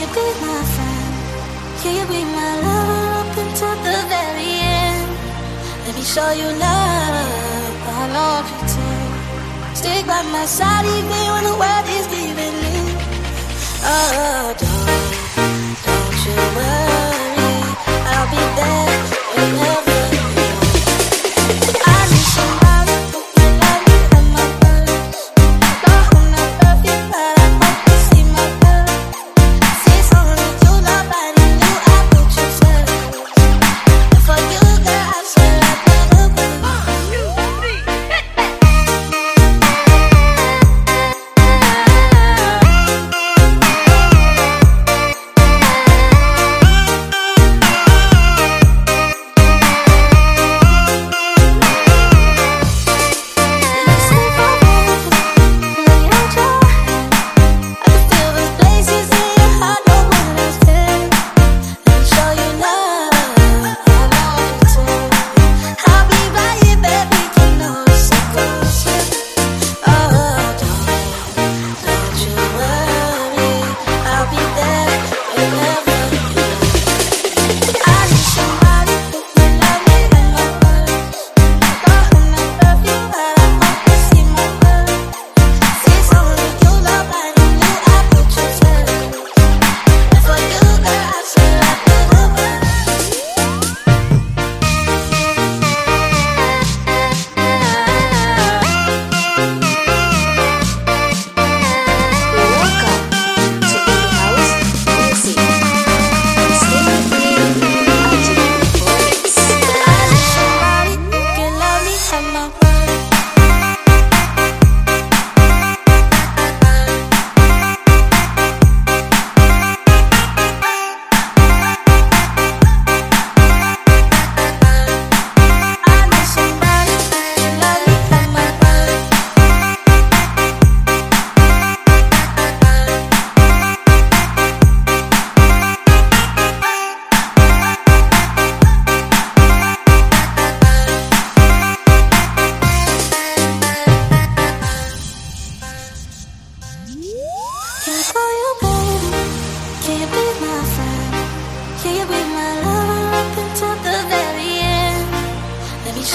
You be my friend? Can you be my lover up until the very end? Let me show you love, I love you too. Stick by my side even when the world is giving in Oh, don't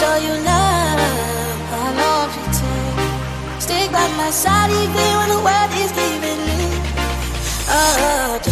show you love. I love you too. Stick by my side even when the world is giving me. Oh,